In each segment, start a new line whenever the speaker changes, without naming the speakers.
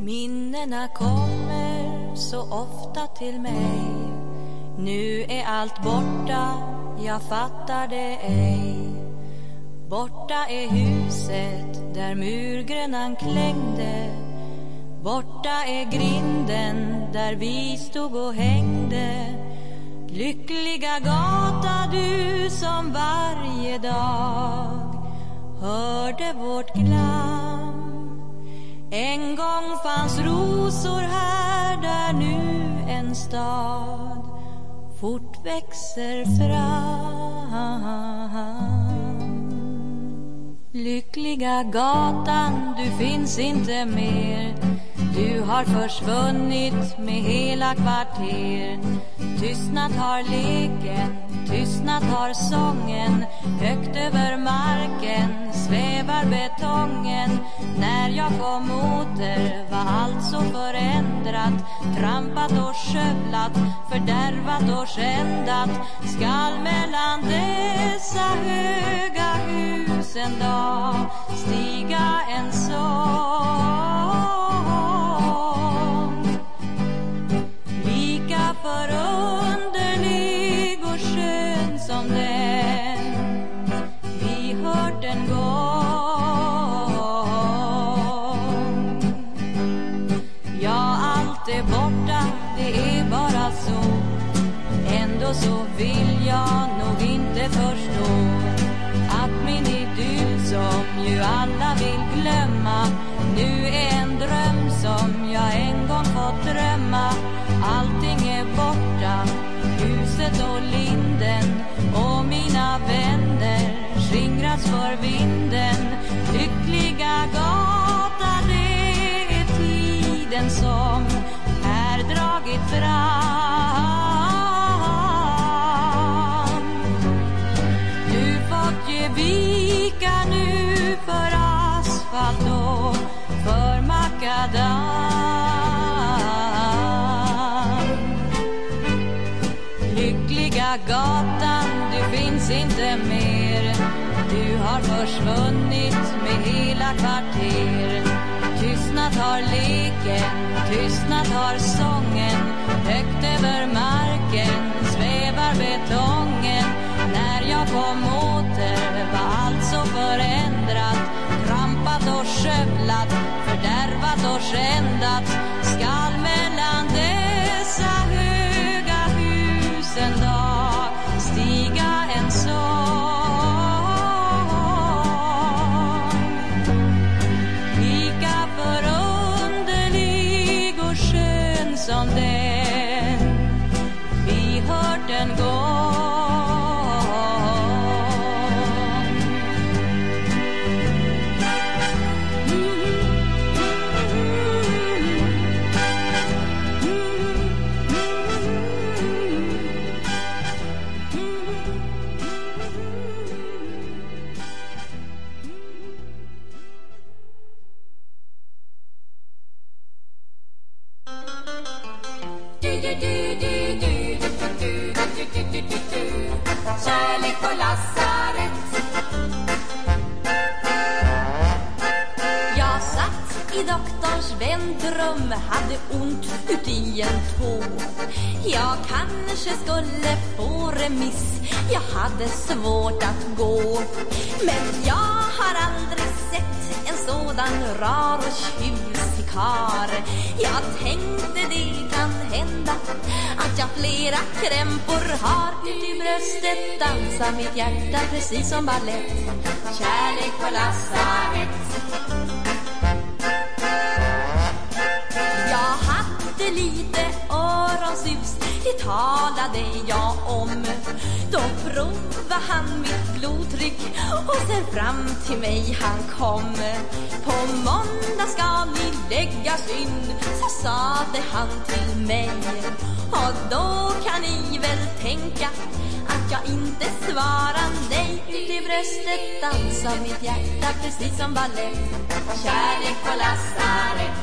Minnena kommer så ofta till mig. Nu är allt borta, jag fattar det ej. Borta är huset där murgrönan klängde. Borta är grinden där vi stod och hängde. Lyckliga gata du som varje dag hörde vårt glam. En gång fanns rosor här där nu en stad fort växer fram. Lyckliga gatan, du finns inte mer. Du har försvunnit med hela kvarter. Tystnat har leken, tystnat har sången. Högt över marken svävar betongen. När jag kom åter var allt så förändrat. Trampat och skövlat, fördärvat och skändat. Skall mellan dessa höga hus en dag stiga en sång. Ändå så vill jag nog inte förstå att min idyll som ju alla vill glömma nu är en dröm som jag en gång fått drömma Allting är borta, huset och linden och mina vänner skingras för vinden. Lyckliga gata, det är tiden som här dragit fram. Finns inte mer. Du har försvunnit med hela kvarter. Tystnat har leken, tystnat har sången. Högt över marken svävar betongen. När jag kom åter var allt så förändrat. Trampat och skövlat, fördärvat och skändat.
Precis som ballett Kärlek på lasarett. Jag hade lite öronsus Det talade jag om. Då provade han mitt blodtryck Och sen fram till mig han kom. På måndag ska ni läggas in Så sade han till mig. Och då kan ni väl tänka att jag inte svarar nej bröstet dansar mitt hjärta precis som ballett. Kärlek på lasarett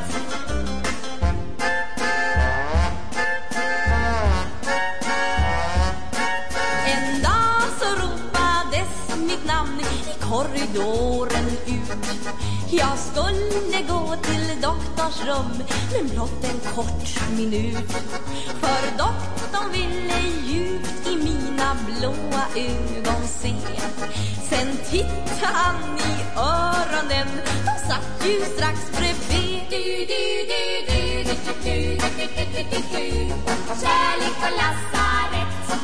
En dag så ropades mitt namn i
korridoren ut. Jag skulle gå till doktorns rum men blott en kort minut. För doktorn ville djupt sina blåa ögon se Sen tittade han i öronen, de satt ju strax bredvid Kärlek på lasarett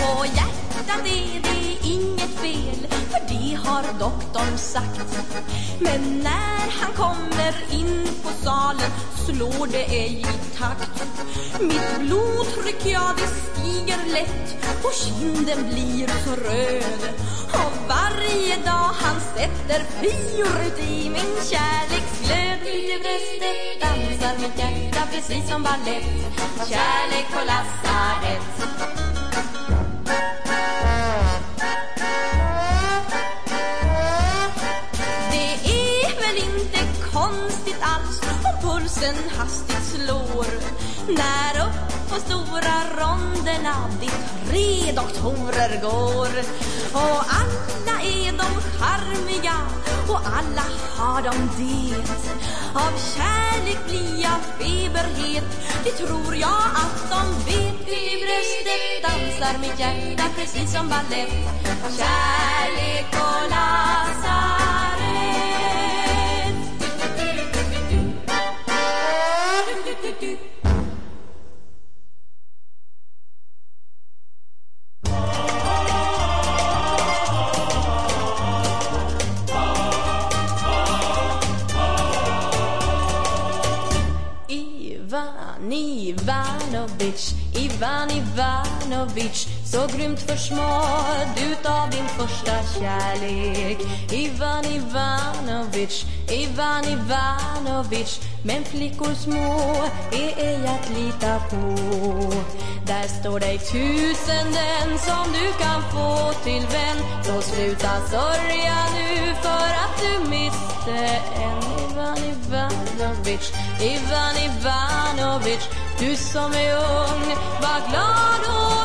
På hjärtat är det inget fel För det har doktorn sagt Men när han kommer in på salen Slår det ej i takt. Mitt blodtryck, ja det stiger lätt Och kinden blir så röd. Och varje dag han sätter fyret i min kärleksglöd Mitt i bröstet dansar mitt hjärta precis som ballett. Kärlek på lasarett. Det är väl inte konstigt alls pulsen hastigt slår. När upp på stora ronderna de tre doktorer går. Och alla är de charmiga och alla har de det. Av kärlek blir jag feberhet, det tror jag att de vet. I bröstet dansar mitt hjärta precis som ballett. Kärlek och lasagne Ivan Ivanovic, Ivan Ivanovic. Så grymt försmådd utav din första kärlek. Ivan Ivanovic, Ivan Ivanovic. Men flickor små är ej att lita på. Där står dig tusenden som du kan få till vän. Så sluta sörja nu för att du miste en. Ivan Ivanovic, Ivan Ivanovic Du som är ung, var glad och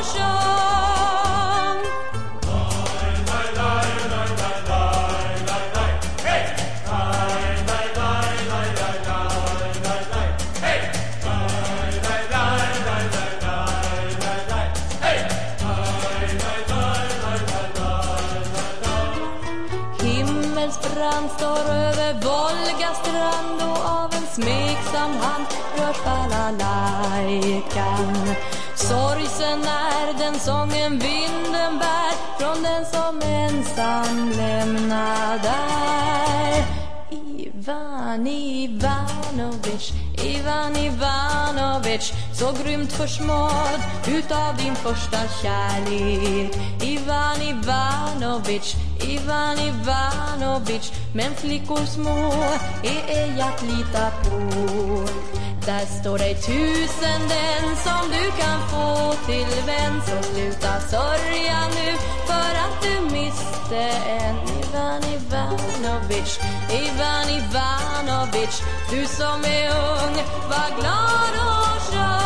balalajkan Sorgsen är den sången vinden bär från den som ensam lämnad är Ivan Ivanovic, Ivan Ivanovic Så grymt försmådd utav din första kärlek. Ivan Ivanovic, Ivan Ivanovic Men flickor små är ej att lita på. Där står dig tusenden som du kan få till vän. Så sluta sörja nu för att du miste en. Ivan Ivanovic, Ivan Ivanovic Du som är ung, var glad och kör.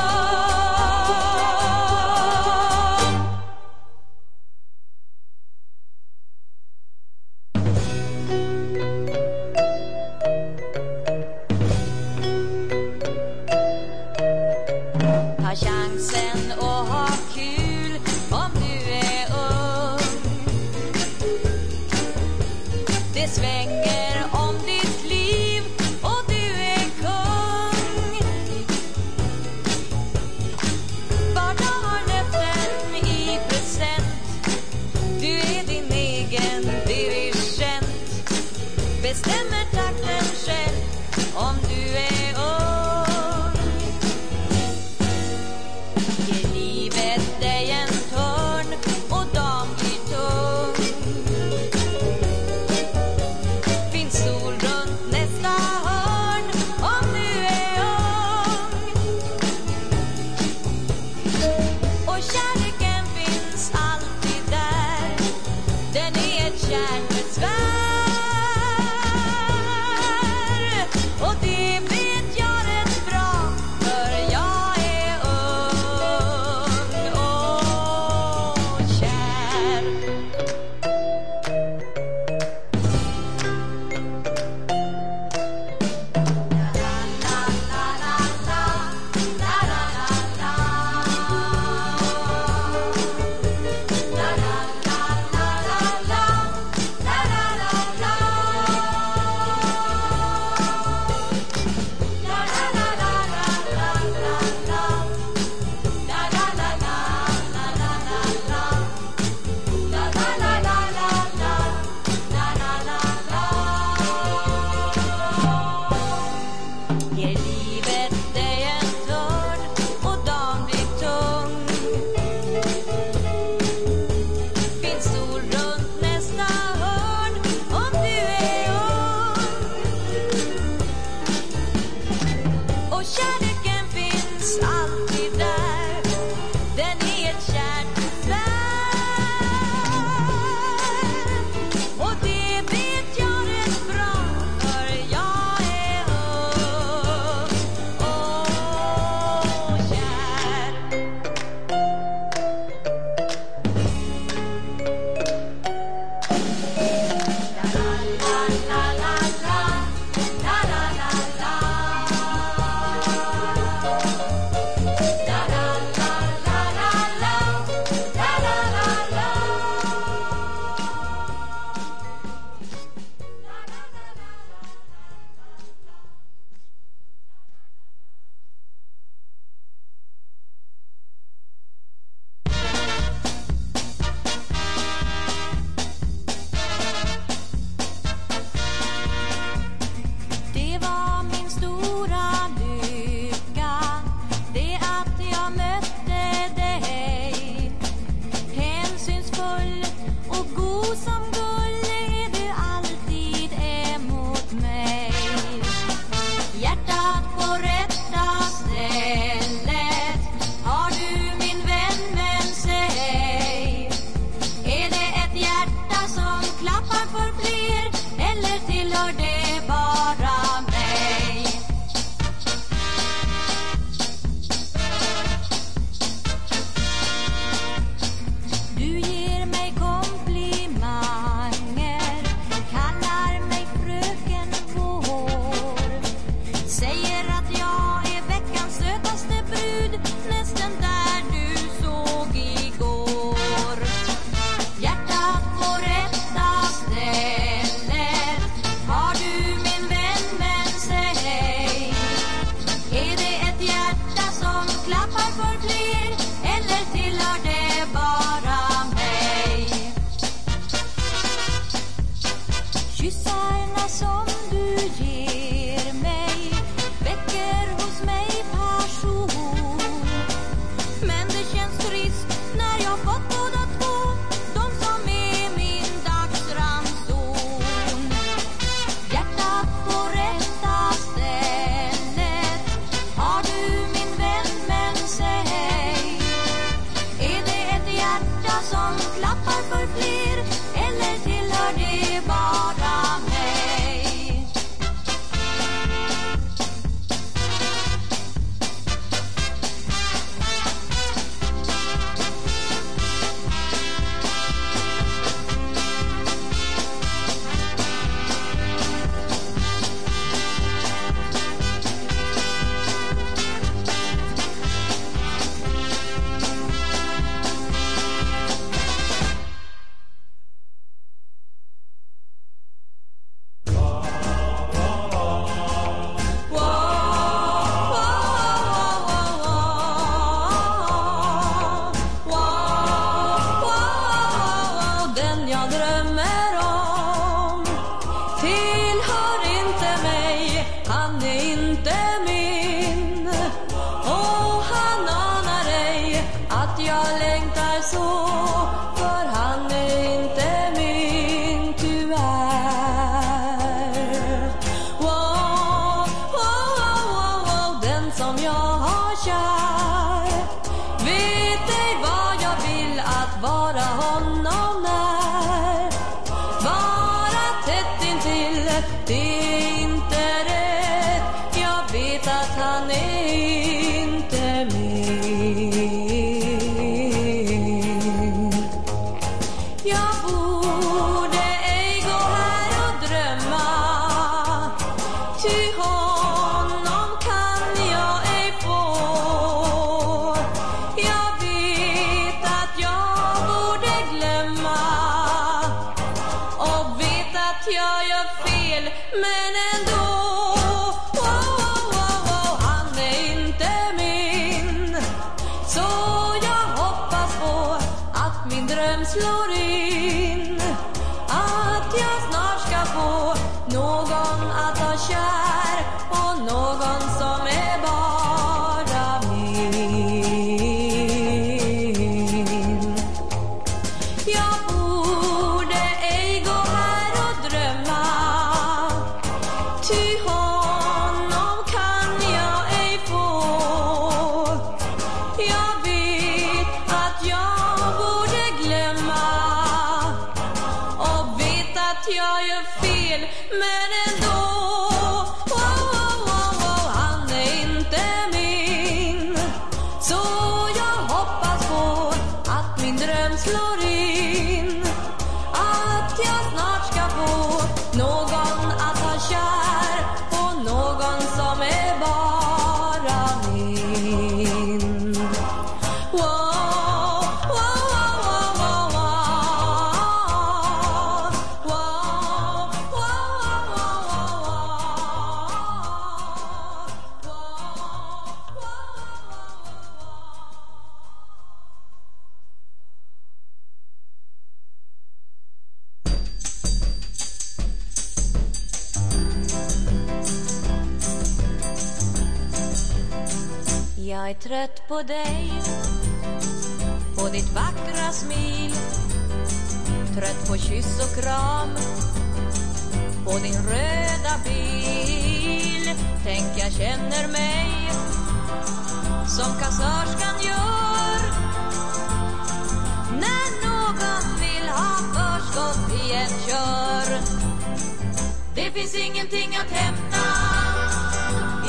finns ingenting att hämta.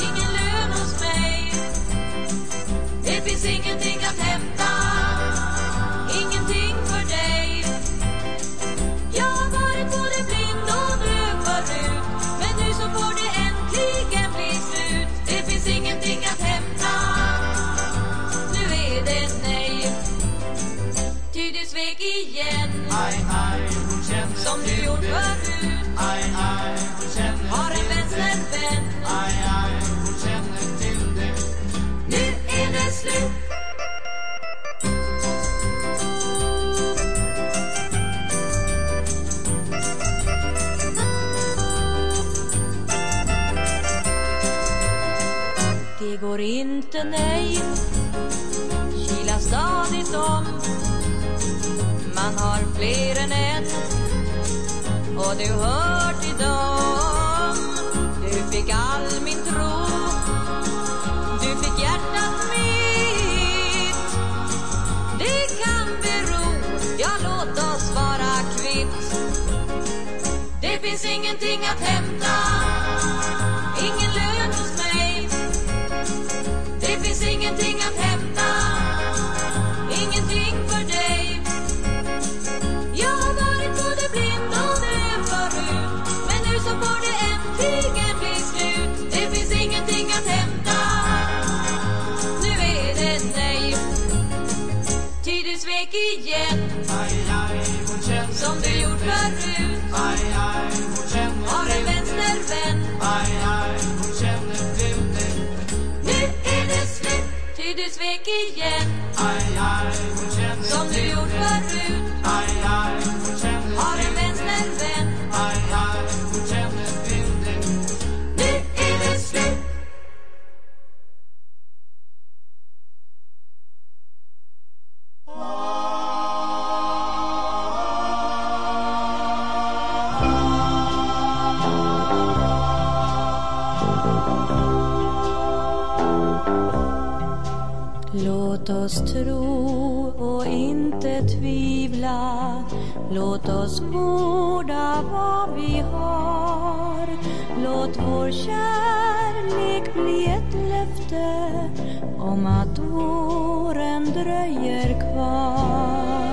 Ingen lön hos mig. Det finns ingenting att hämta. Ingenting för dig. Jag har varit både blind och döv förut Men nu så får det äntligen bli slut. Det finns ingenting att hämta. Nu är det nej. Ty du svek igen.
Aj, aj,
Som du gjort förut.
Aj, aj. Det
går inte, nej, kila stadigt om. Man har fler än en och du hör finns ingenting att hämta. igen. Som du gjort förut.
Aj, aj, hon känner
Har en vänstervän Nu är det slut, ty du svek igen.
Aj, aj, hon känner
Som du gjort förut.
Aj, aj, hon
Låt oss vårda vad vi har. Låt vår kärlek bli ett löfte om att våren dröjer kvar.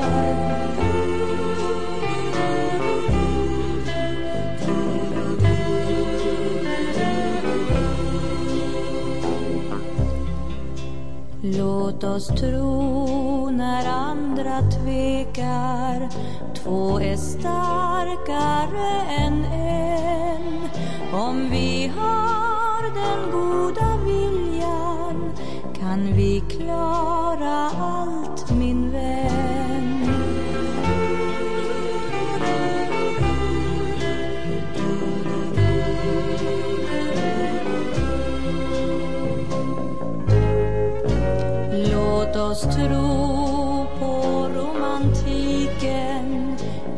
Låt oss tro när andra tvekar och är starkare än en. Om vi har den goda viljan kan vi klara allt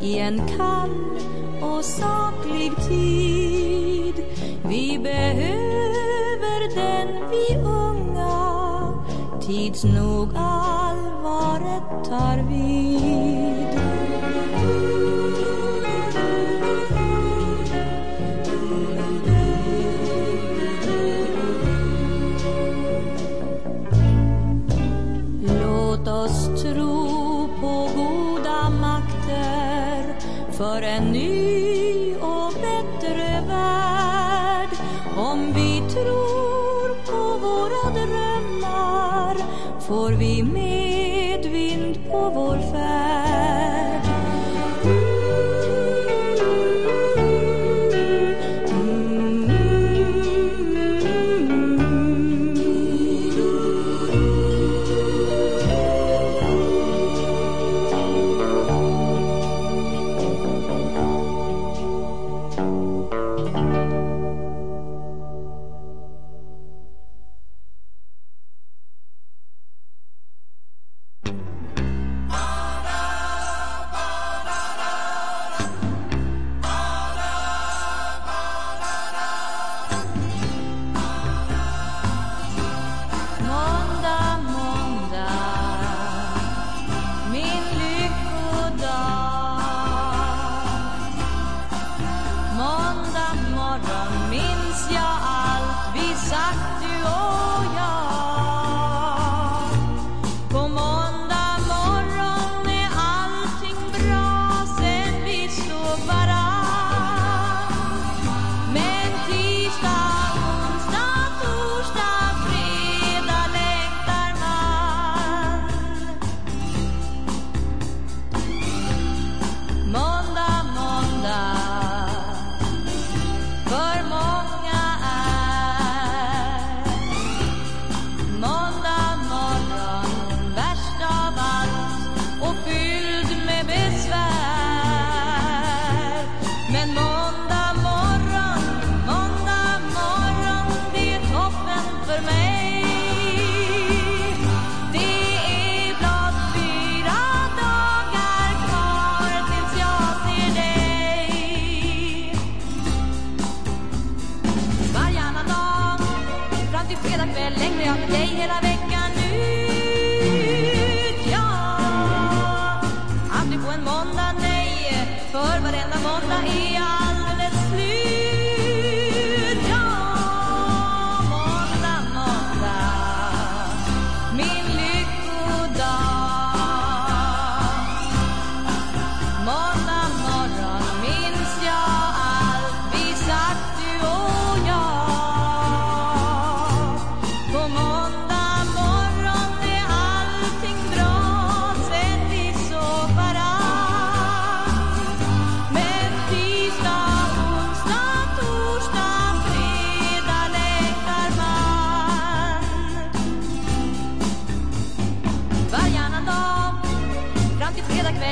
i en kall och saklig tid. Vi behöver den vi unga, tids nog allvaret tar vid.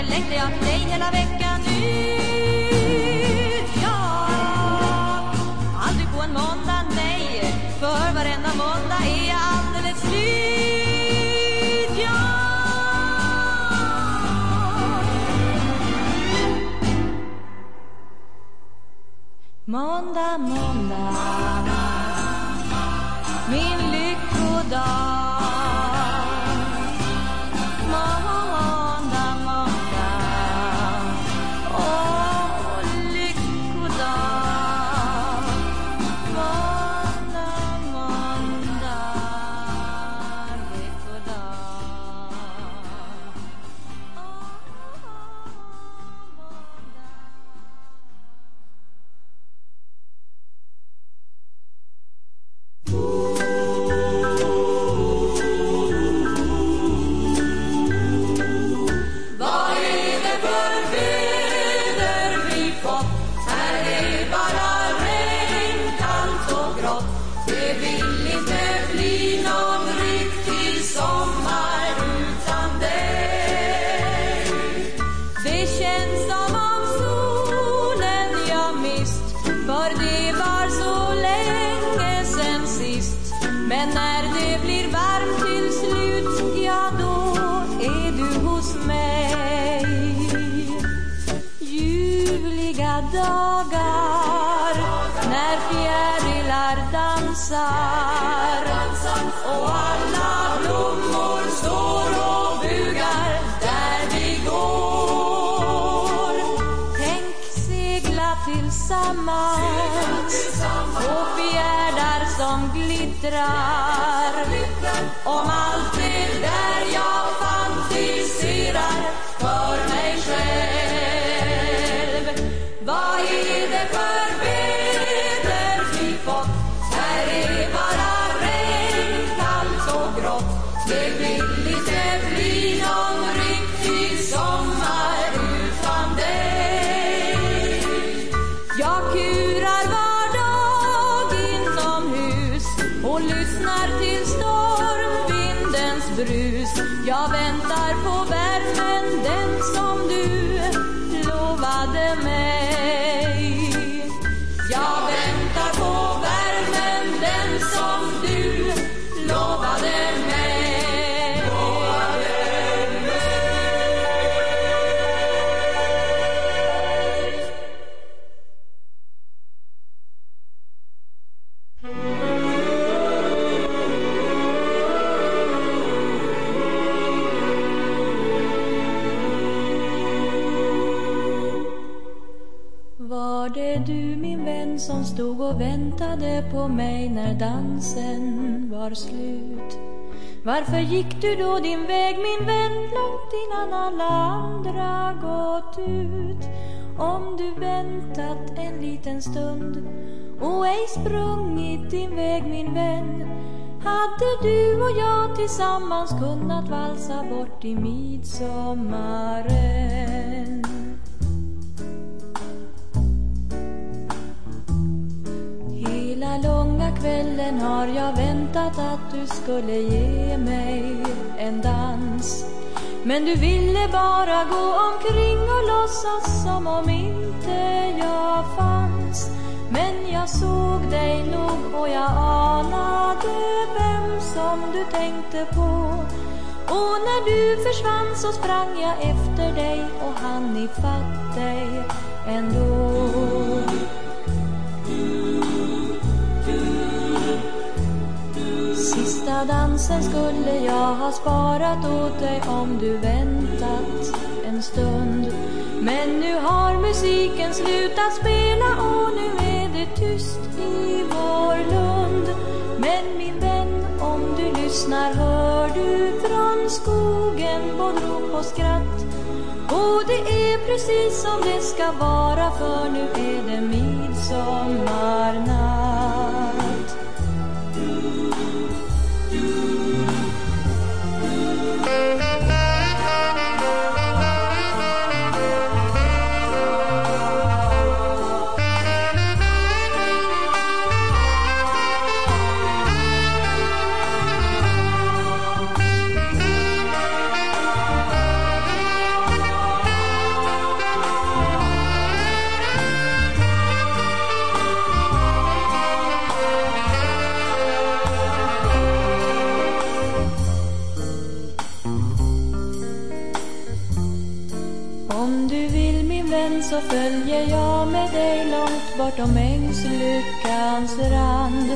längtar jag efter dig hela veckan ut. Ja, aldrig på en måndag, nej För varenda måndag är jag alldeles slut. Ja. Måndag, måndag. Min lyckodag tillsammans. På fjärdar som glittrar. Om allt på mig när dansen var slut? Varför gick du då din väg min vän långt innan alla andra gått ut? Om du väntat en liten stund och ej sprungit din väg min vän hade du och jag tillsammans kunnat valsa bort i midsommaren. Kvällen har jag väntat att du skulle ge mig en dans. Men du ville bara gå omkring och låtsas som om inte jag fanns. Men jag såg dig nog och jag anade vem som du tänkte på. Och när du försvann så sprang jag efter dig och hann ifatt dig ändå. Fina dansen skulle jag ha sparat åt dig om du väntat en stund. Men nu har musiken slutat spela och nu är det tyst i vår lund. Men min vän, om du lyssnar hör du från skogen både rop och skratt. Och det är precis som det ska vara för nu är det midsommarnatt. Så följer jag med dig långt bortom Ängslyckans rand.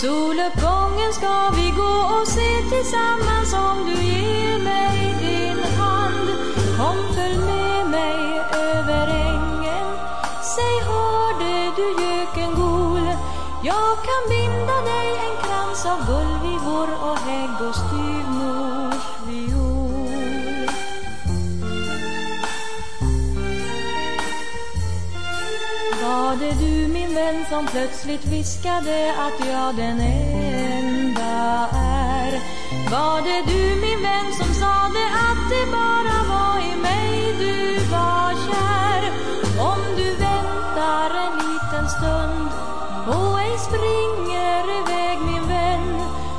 Soluppgången ska vi gå och se tillsammans om du ger mig din hand. Kom följ med mig över ängen. Säg hörde du göken gol? Jag kan be som plötsligt viskade att jag den enda är? Var det du min vän som sade att det bara var i mig du var kär? Om du väntar en liten stund och ej springer iväg min vän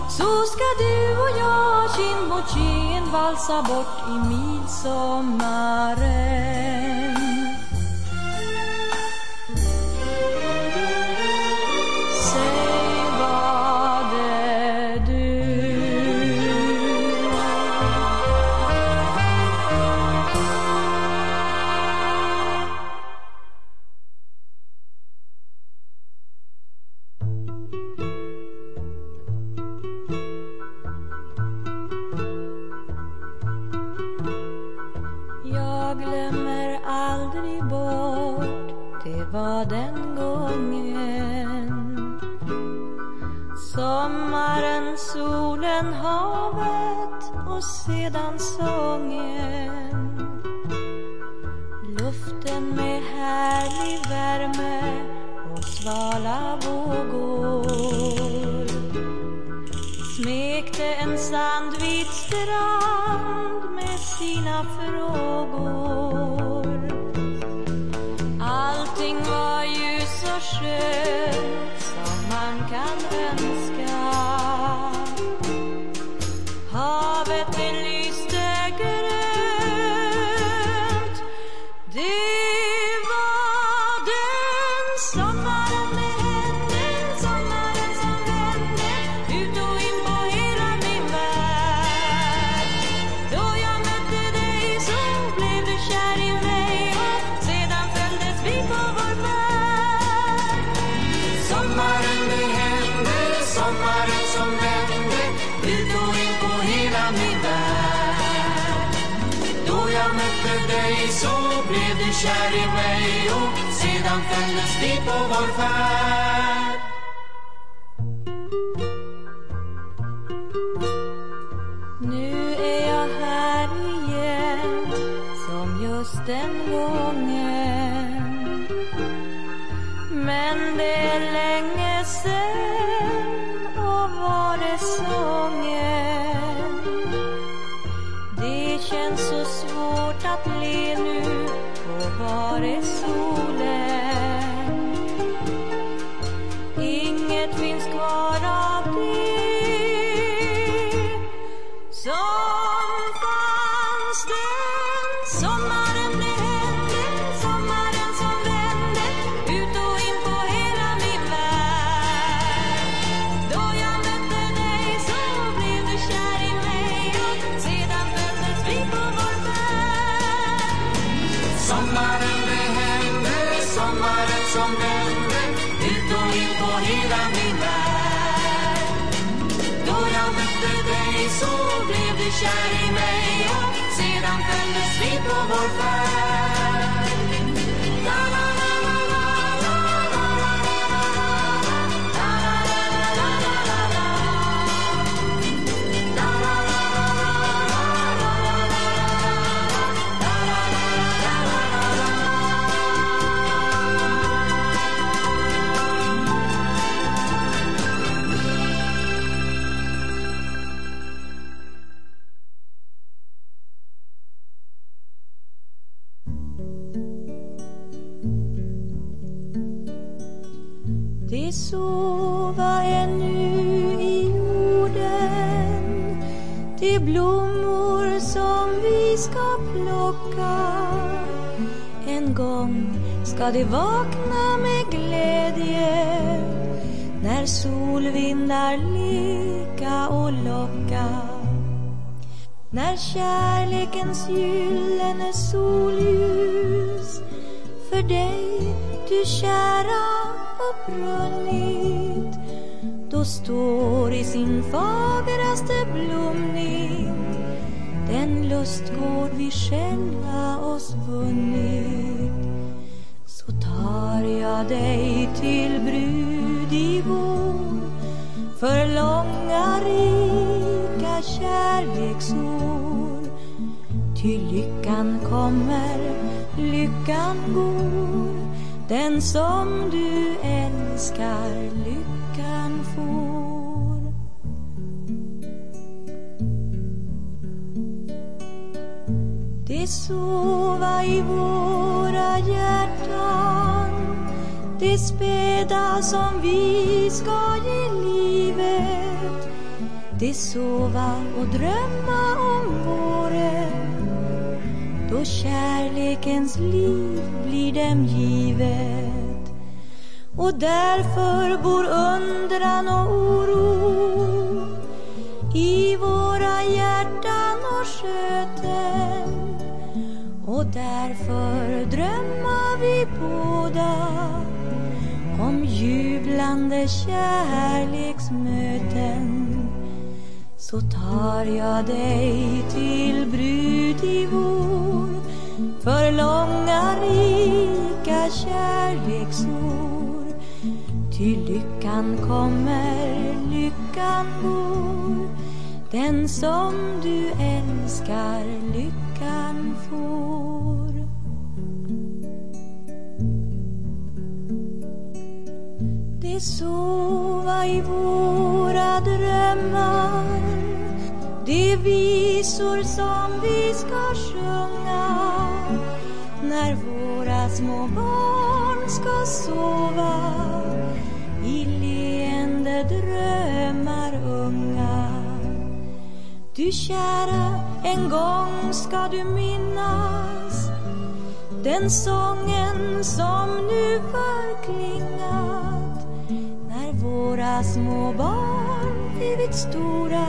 så ska du och jag kind mot kind valsa bort i midsommaren. Sommaren, solen, havet och sedan sången. Luften med härlig värme och svala vågor. Smekte en sandvit strand med sina frågor. Allting var ljus och skönt. Man kan önska shouting ska de vakna med glädje När solvindar leka och locka När kärlekens gyllene solljus för dig, du kära, upprunnit då står i sin fagraste blomning den lustgård vi själva oss vunnit har tar jag dig till brud i vår för långa, rika kärleksår. Ty lyckan kommer, lyckan går. Den som du älskar lyckan får. Det sova i våra hjärtan. Det späda som vi ska ge livet. Det sova och drömma om våren. Då kärlekens liv blir dem givet. Och därför bor undran och oro i våra hjärtan och sköten. Och därför drömmer vi båda jublande kärleksmöten så tar jag dig till brud i vår för långa rika kärleksår Ty lyckan kommer, lyckan går Den som du älskar, lyckan får. Det sova i våra drömmar. De visor som vi ska sjunga. När våra små barn ska sova. I leende drömmar unga. Du kära, en gång ska du minnas den sången som nu förklingar våra små barn blivit stora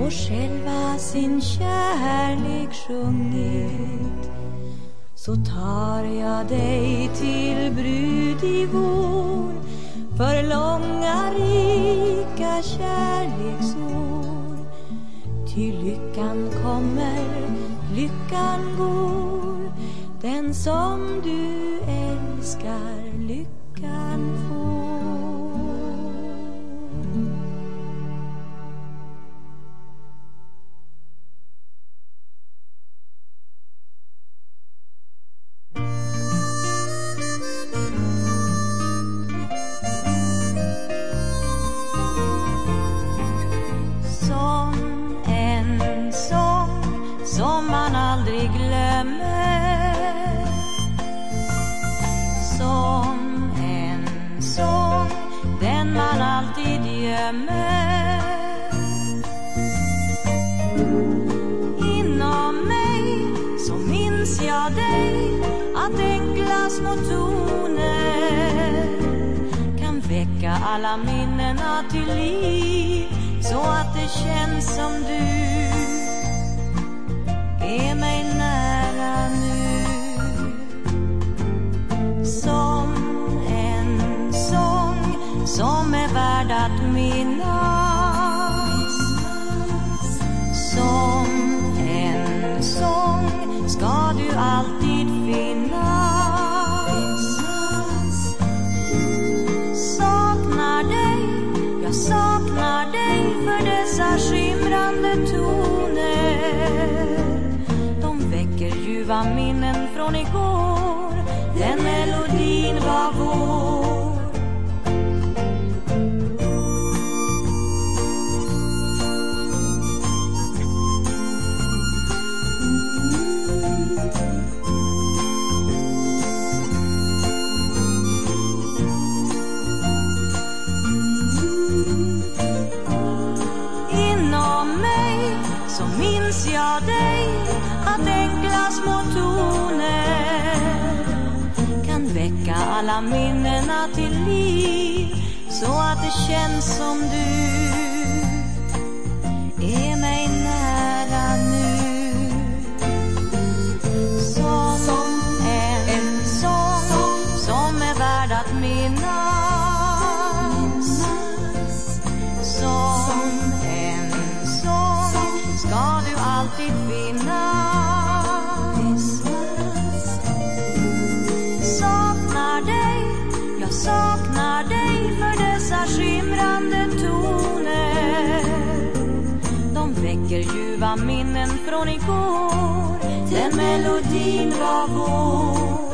och själva sin kärlek sjungit så tar jag dig till brud i vår för långa rika kärleksår. Ty lyckan kommer, lyckan går, den som du älskar små toner kan väcka alla minnena till liv så att det känns som du är mig nära nu. Som en sång som en från igår. Den melodin var vår. Alla minnena till liv så att det känns som du saknar dig för dessa skimrande toner. De väcker ljuva minnen från igår. Den melodin var vår.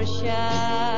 your shadow.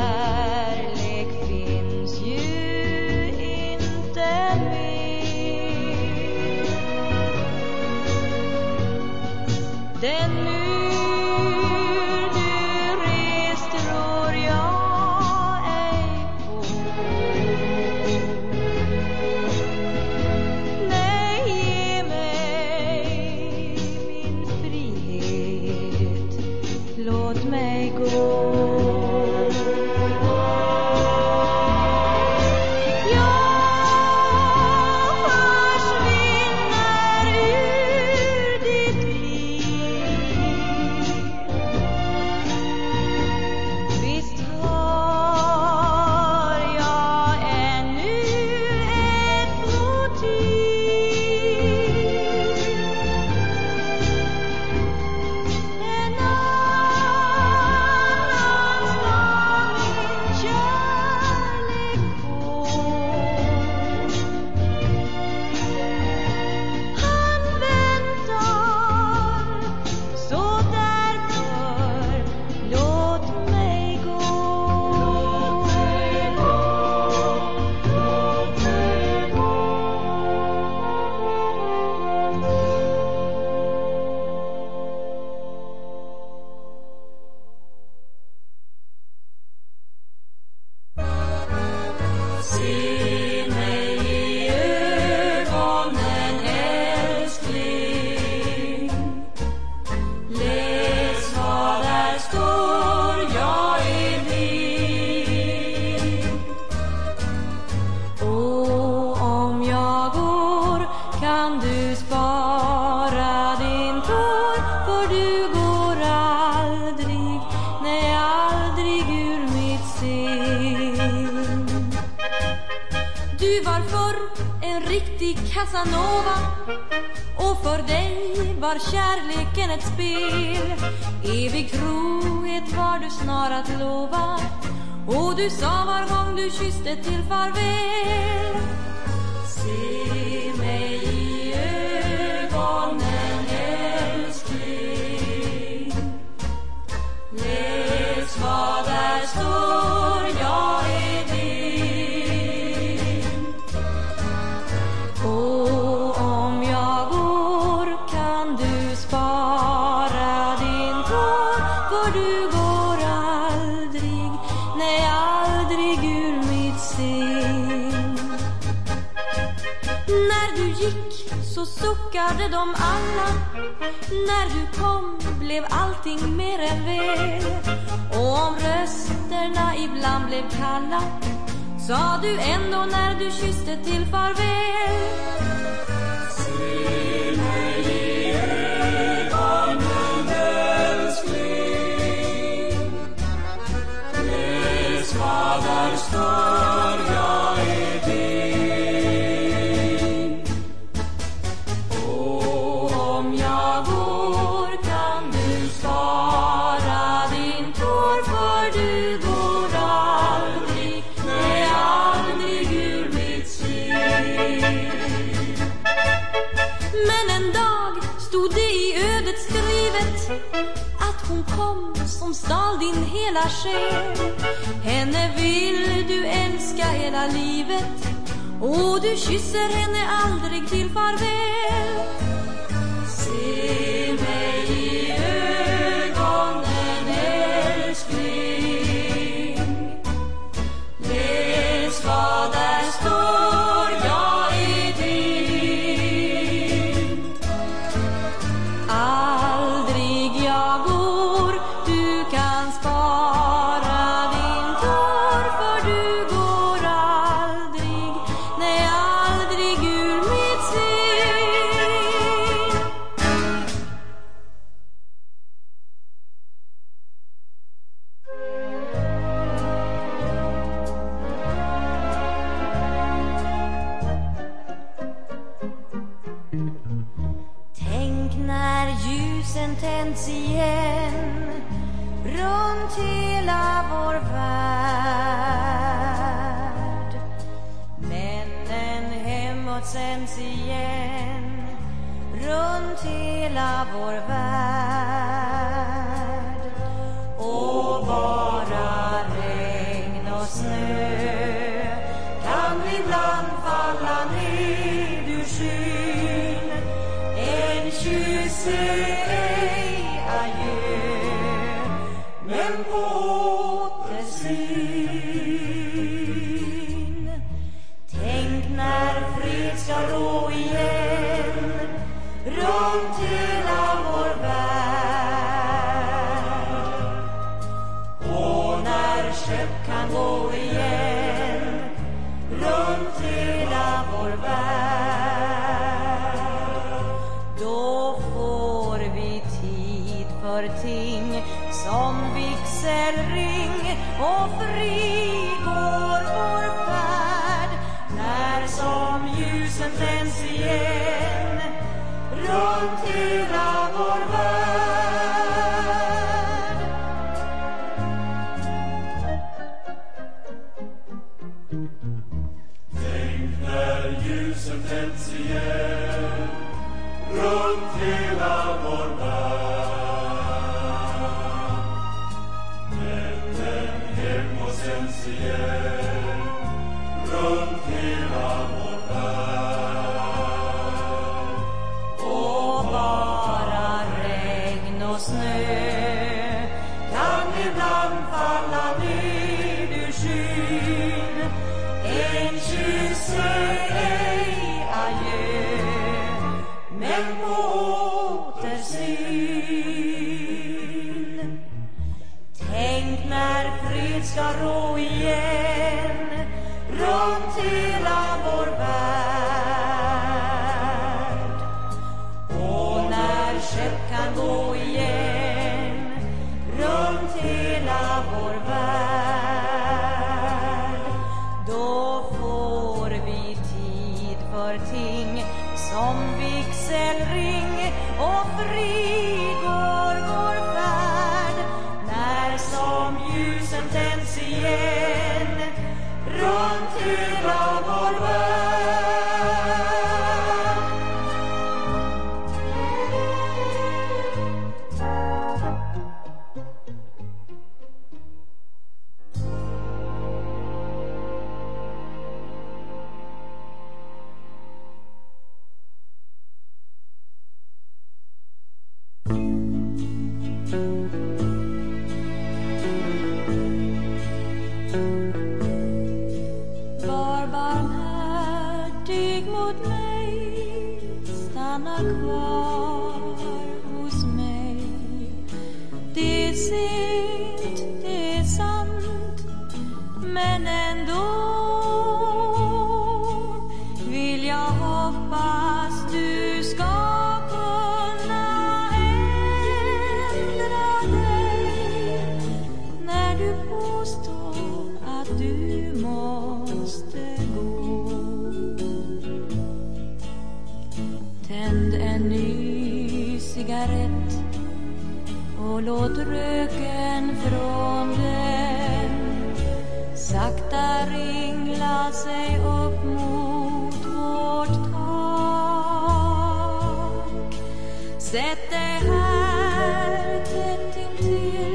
Casanova. Och för dig var kärleken ett spel. Evig trohet var du snar att lova. Och du sa var gång du kysste till farväl. Se mig i ögonen. Som alla. När du kom blev allting mer än väl. Och om rösterna ibland blev kalla Sa du ändå när du kysste till farväl. Se mig i ögonen älskling Det skadar där hon kom som stal din hela själ. Henne vill du älska hela livet och du kysser henne aldrig till farväl. kan gå igen. Runt hela vår set their heart into you.